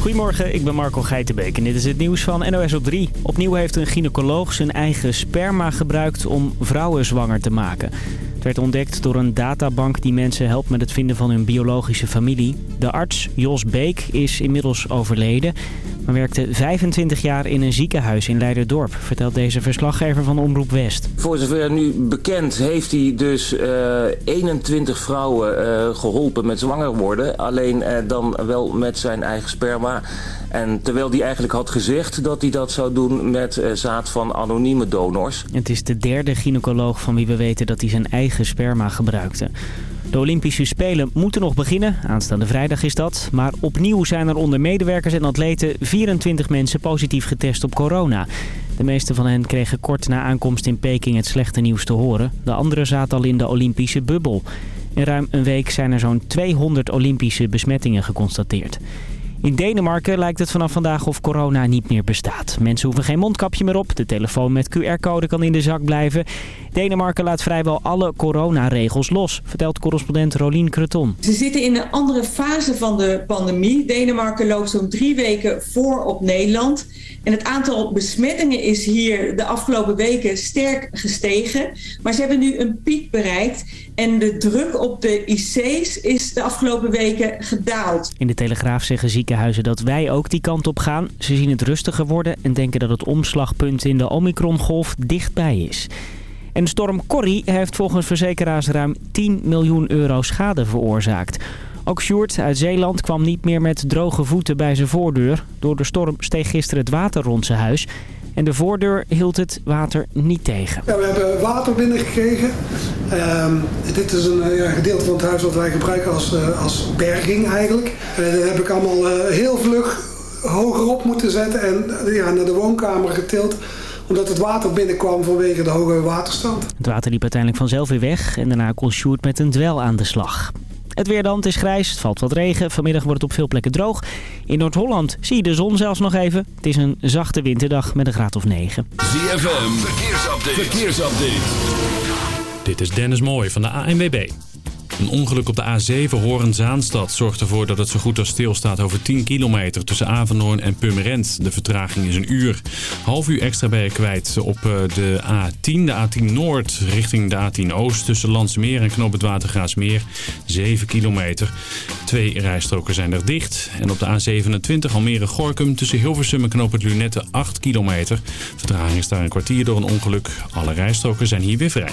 Goedemorgen, ik ben Marco Geitenbeek en dit is het nieuws van NOS op 3. Opnieuw heeft een gynaecoloog zijn eigen sperma gebruikt om vrouwen zwanger te maken. Het werd ontdekt door een databank die mensen helpt met het vinden van hun biologische familie. De arts, Jos Beek, is inmiddels overleden, maar werkte 25 jaar in een ziekenhuis in Leiderdorp, vertelt deze verslaggever van Omroep West. Voor zover nu bekend heeft hij dus uh, 21 vrouwen uh, geholpen met zwanger worden. Alleen uh, dan wel met zijn eigen sperma. En terwijl hij eigenlijk had gezegd dat hij dat zou doen met zaad van anonieme donors. Het is de derde gynaecoloog van wie we weten dat hij zijn eigen sperma gebruikte. De Olympische Spelen moeten nog beginnen. Aanstaande vrijdag is dat. Maar opnieuw zijn er onder medewerkers en atleten 24 mensen positief getest op corona. De meeste van hen kregen kort na aankomst in Peking het slechte nieuws te horen. De anderen zaten al in de Olympische bubbel. In ruim een week zijn er zo'n 200 Olympische besmettingen geconstateerd. In Denemarken lijkt het vanaf vandaag of corona niet meer bestaat. Mensen hoeven geen mondkapje meer op. De telefoon met QR-code kan in de zak blijven. Denemarken laat vrijwel alle coronaregels los, vertelt correspondent Rolien Creton. Ze zitten in een andere fase van de pandemie. Denemarken loopt zo'n drie weken voor op Nederland. En het aantal besmettingen is hier de afgelopen weken sterk gestegen. Maar ze hebben nu een piek bereikt. En de druk op de IC's is de afgelopen weken gedaald. In de Telegraaf zeggen ziekenhuizen dat wij ook die kant op gaan. Ze zien het rustiger worden en denken dat het omslagpunt in de Omicron-golf dichtbij is. En storm Corrie heeft volgens verzekeraars ruim 10 miljoen euro schade veroorzaakt. Ook Sjoerd uit Zeeland kwam niet meer met droge voeten bij zijn voordeur. Door de storm steeg gisteren het water rond zijn huis. En de voordeur hield het water niet tegen. Ja, we hebben water binnengekregen. Uh, dit is een ja, gedeelte van het huis wat wij gebruiken als, uh, als berging eigenlijk. Uh, dat heb ik allemaal heel vlug hoger op moeten zetten en ja, naar de woonkamer getild omdat het water binnenkwam vanwege de hoge waterstand. Het water liep uiteindelijk vanzelf weer weg en daarna kon Sjoerd met een dwel aan de slag. Het weer dan, het is grijs, het valt wat regen. Vanmiddag wordt het op veel plekken droog. In Noord-Holland zie je de zon zelfs nog even. Het is een zachte winterdag met een graad of 9. ZFM, verkeersupdate. verkeersupdate. Dit is Dennis Mooij van de ANWB. Een ongeluk op de A7 Horen-Zaanstad zorgt ervoor dat het zo goed als stilstaat over 10 kilometer tussen Avenhoorn en Purmerend. De vertraging is een uur. Half uur extra ben je kwijt op eh, de A10, de A10 Noord richting de A10 Oost tussen Landsmeer en Knoop het Watergraasmeer. 7 kilometer. Twee rijstroken zijn er dicht. En op de A27 Almere-Gorkum tussen Hilversum en Knoop het Lunette 8 kilometer. Vertraging is daar een kwartier door een ongeluk. Alle rijstroken zijn hier weer vrij.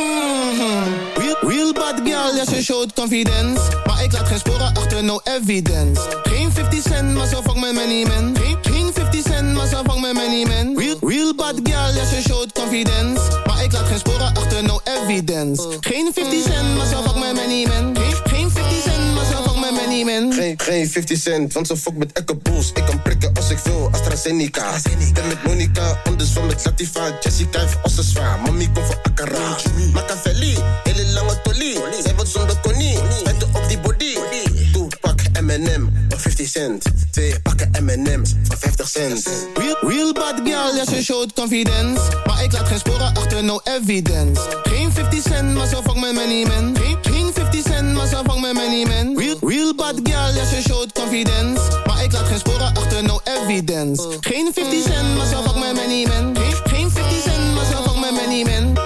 Mhm. Real, bad girl, ja, ze showt confidence. Maar ik laat geen sporen achter, no evidence. Geen 50 cent, maar zo vang me many men. Geen, geen 50 cent, maar zo vang me many men. Real, real bad girl, ja, ze showed confidence. Maar ik laat geen sporen achter, no evidence. Oh. Geen 50 cent, maar zo vang me many men. Geen, geen, geen 50 cent, want ze fuck met Echo Bulls. Ik kan prikken als ik wil, AstraZeneca. AstraZeneca. En met Monica, anders van met Latifa. Jessica heeft als ze zwaar, mami komt voor Akara. Machiavelli, hele lange tolie. Zij wat zonder konie, met op die body. Toepak, M&M. 50 cent. Twee pakken M&M's, van 50 cent. Real, bad girl, ja ze showt confidence. Maar ik laat geen sporen achter, no evidence. Geen 50 cent, maar zo fuck met many men. Geen, geen 50 cent, maar zo fuck met many men. Real, bad girl, ja ze showt confidence. Maar ik laat geen sporen achter, no evidence. Geen 50 cent, maar zo fuck met many men. Geen, geen 50 cent, maar zo fuck met many men.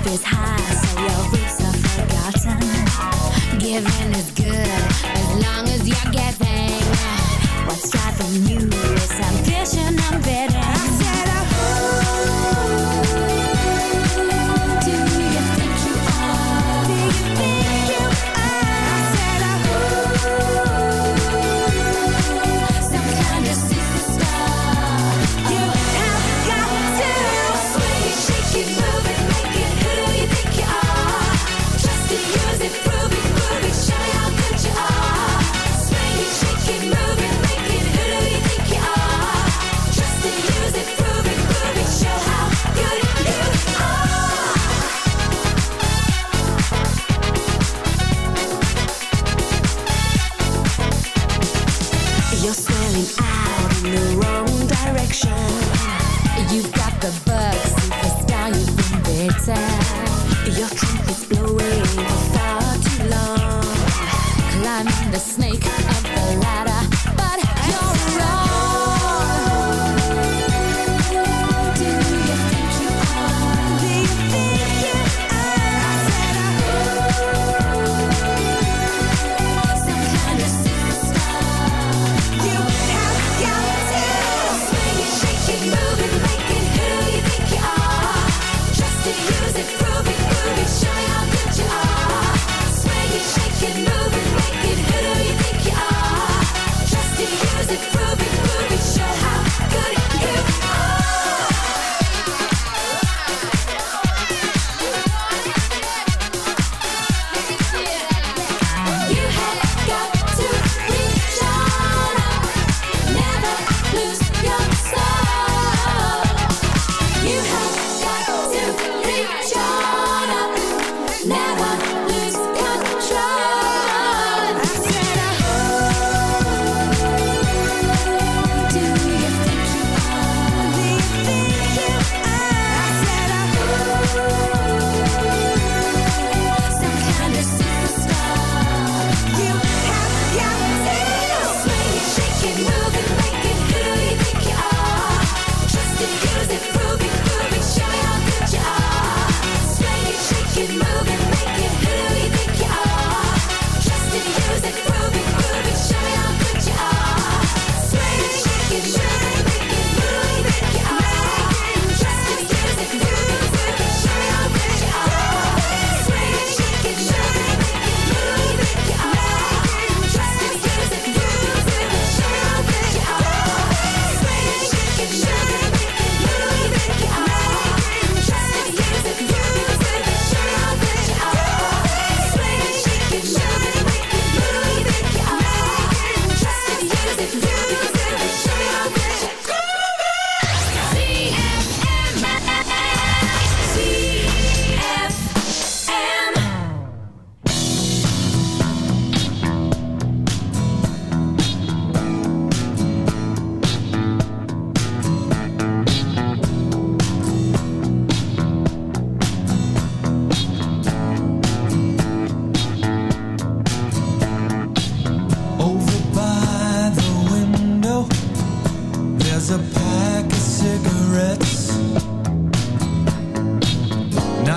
Top is high, so your roots are forgotten. Giving is good as long as you're getting. What's driving you is ambition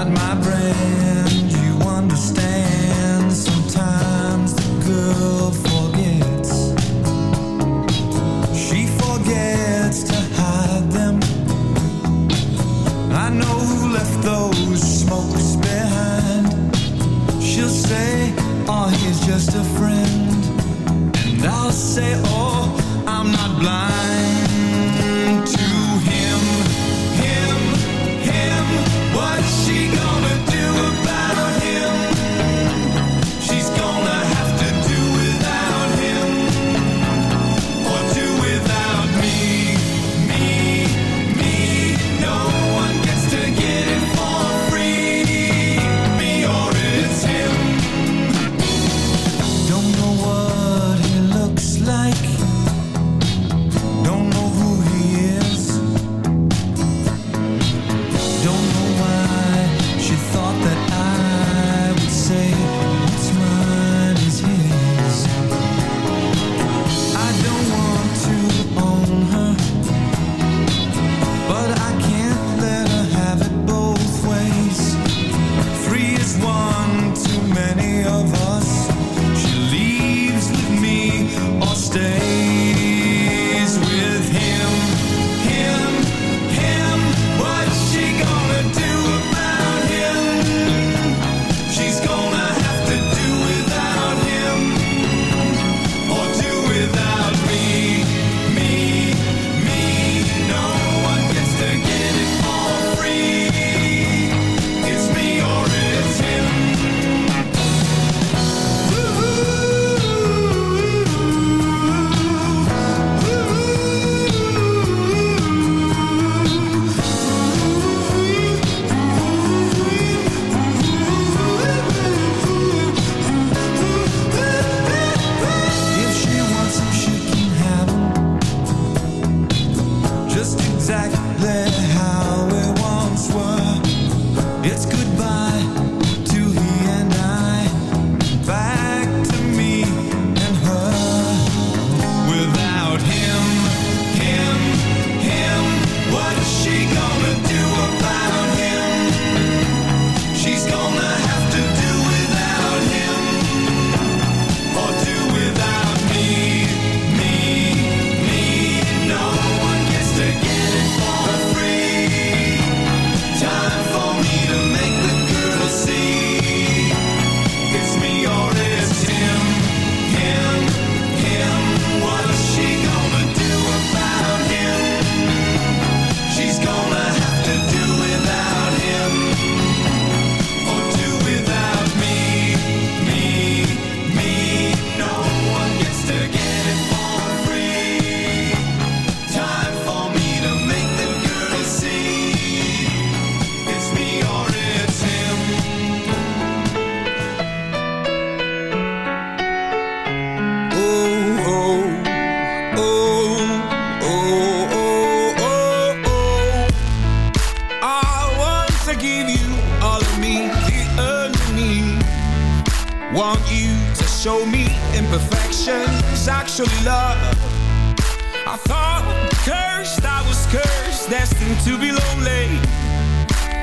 not my brand, you understand.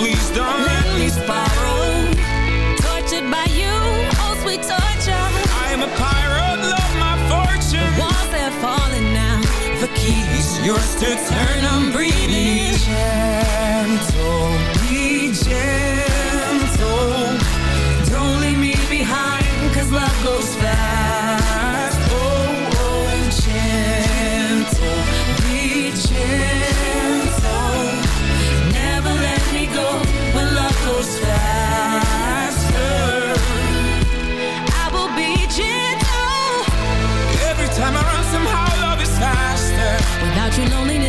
please don't let, me spiral. Tortured by you, oh sweet torture. I am a pirate, love my fortune. Walls are falling now, the keys Yours to turn, I'm breathing Be gentle, be gentle.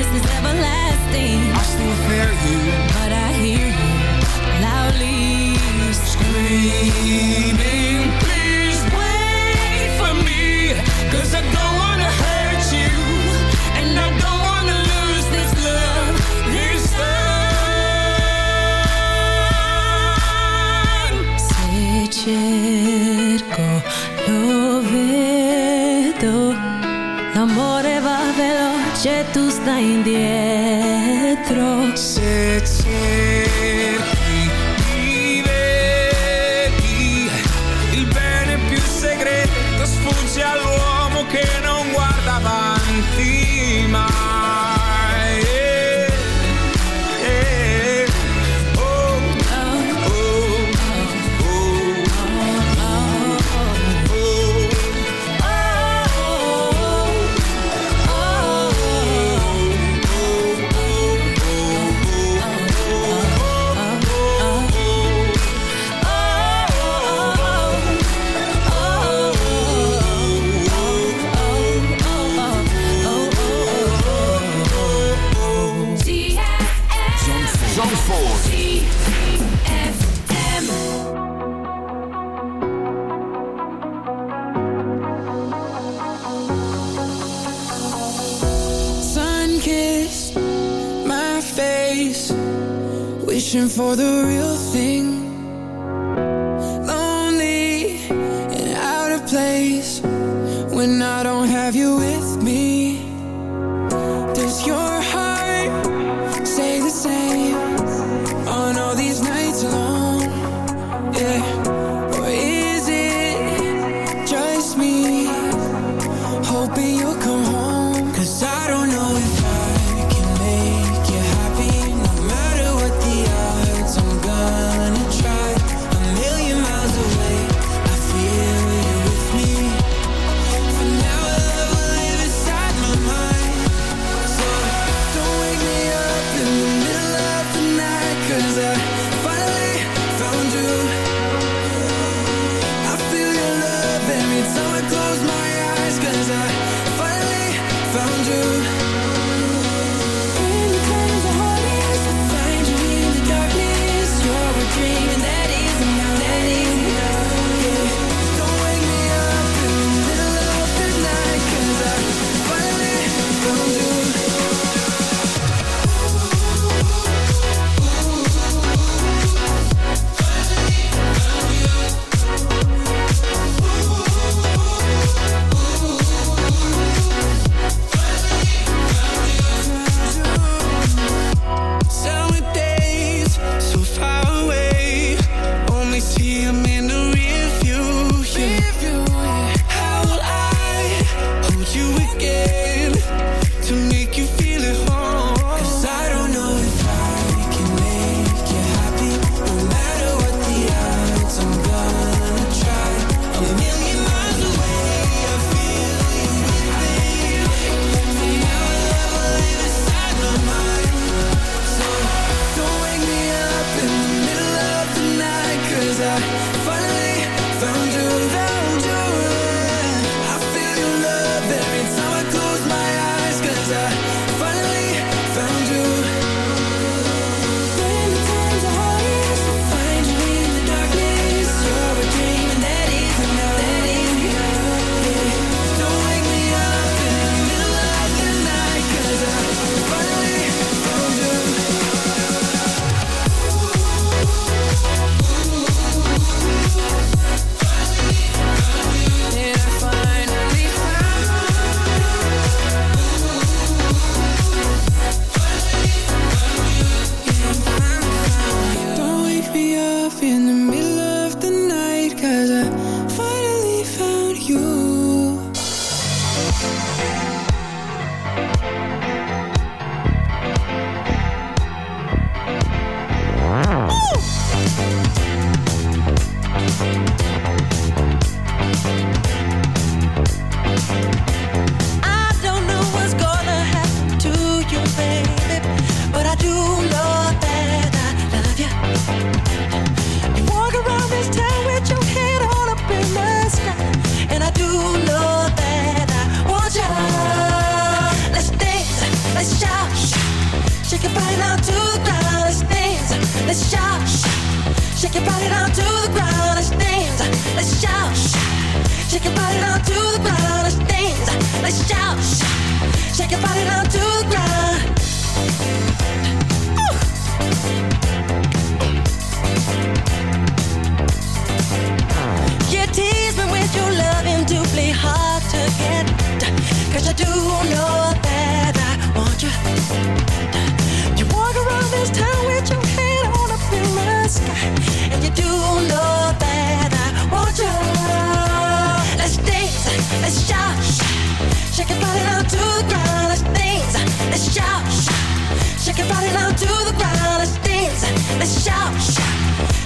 this is everlasting. I still fear you, but I hear you loudly screaming. Che tu stai indietro Se c'è for the real thing.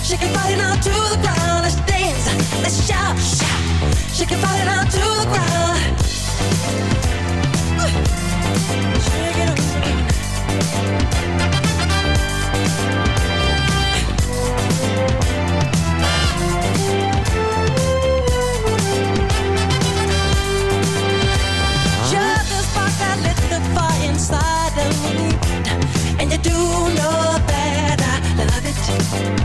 Shake your body now to the ground. Let's dance. Let's shout, shout. Shake to the ground. Just spark that lit the fire inside of me, and you do know that I love it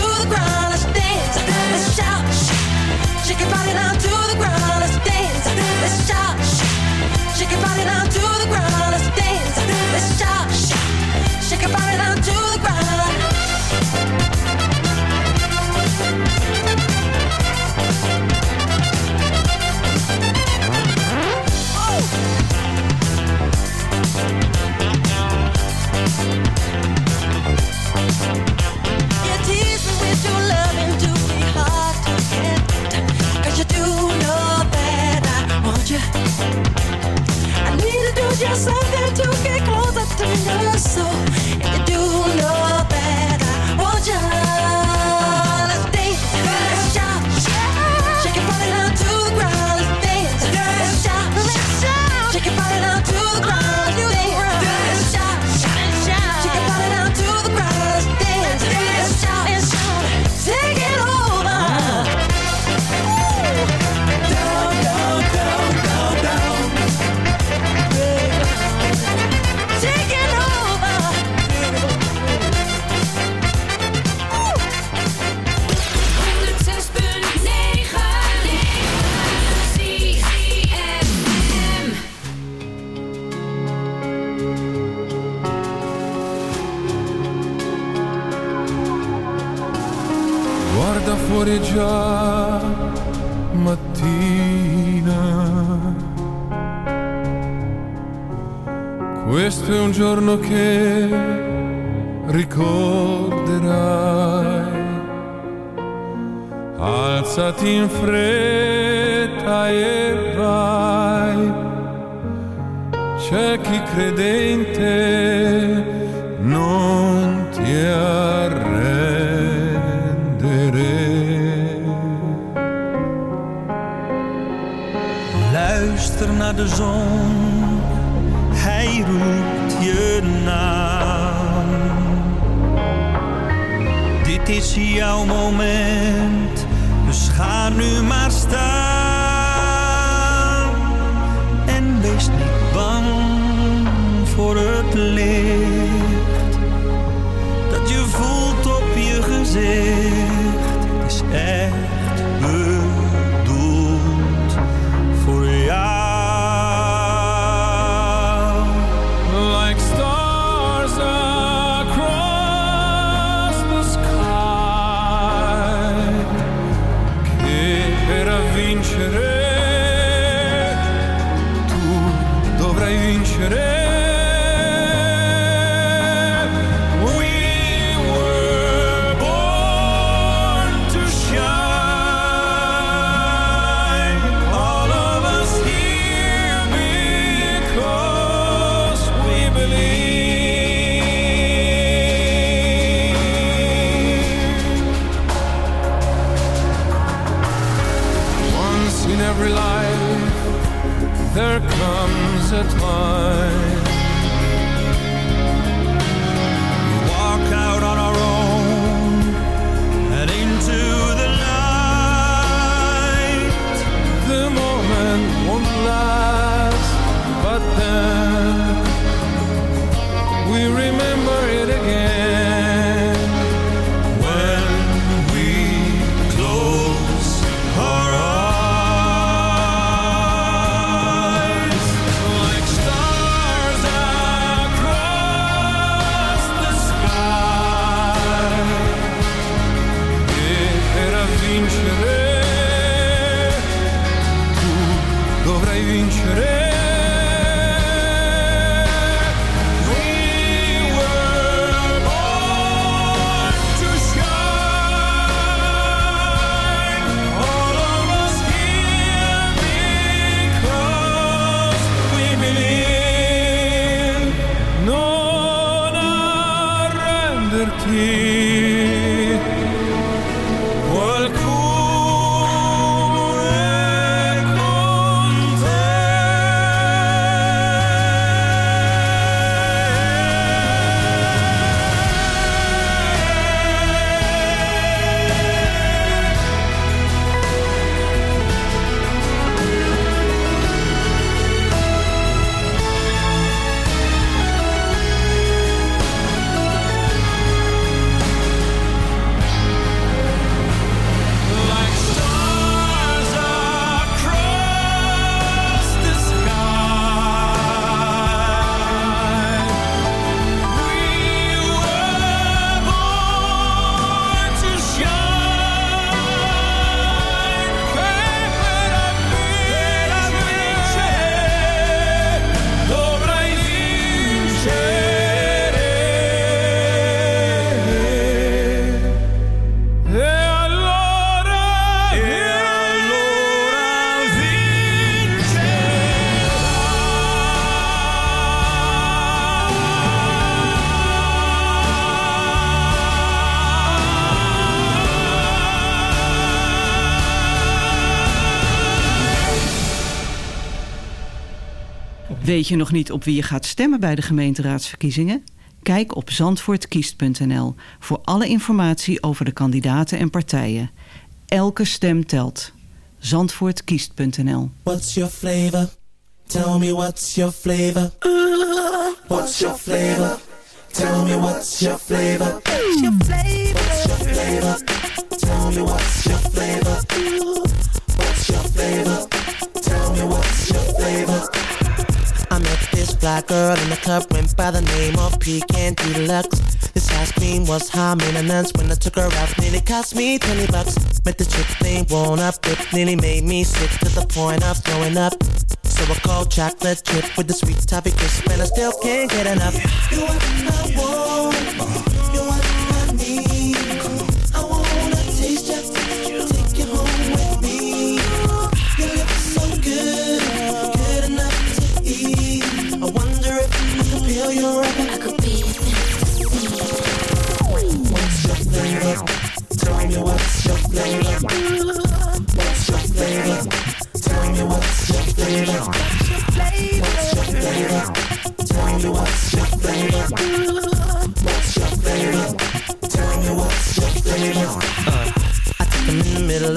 say Schreef. Weet je nog niet op wie je gaat stemmen bij de gemeenteraadsverkiezingen? Kijk op zandvoortkiest.nl voor alle informatie over de kandidaten en partijen. Elke stem telt. Zandvoortkiest.nl What's your flavor? Tell me what's your flavor. What's your flavor? Tell me what's your flavor. What's your flavor? What's your flavor? Tell me what's your flavor. What's your flavor? Tell me what's your flavor. I met this black girl in the club, went by the name of Pecan Deluxe. This ice cream was high maintenance when I took her out, nearly cost me 20 bucks. Met the chick thing blown up, it nearly made me sick to the point of throwing up. So I called chocolate chip with the sweet toffee crisp, and I still can't get enough. You what I want,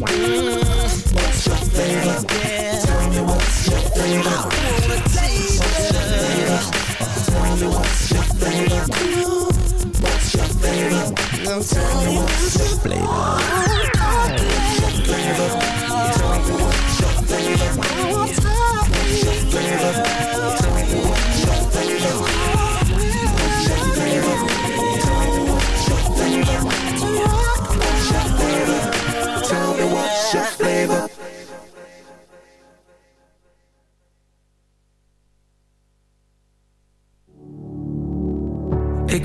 Mm, what's your favorite? Tell me what's your favorite. I. Tell me what's your flavor. What's your favorite? Tell me what's your flavor.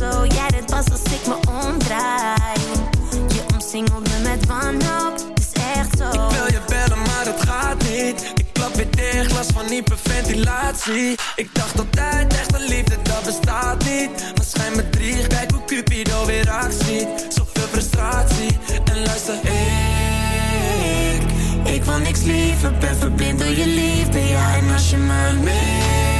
zo, jij dit pas als ik me omdraai Je omsingelt me met wanhoop, is echt zo Ik wil je bellen, maar het gaat niet. Ik klap weer dicht, last van hyperventilatie. Ik dacht altijd, echte liefde, dat bestaat niet. Maar schijn me drie, kijk hoe Cupido weer actie. Zoveel frustratie, en luister, ik... Ik wil niks liever, ben verblind door je liefde Ja, en als je me mist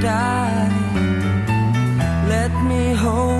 die. Let me hold.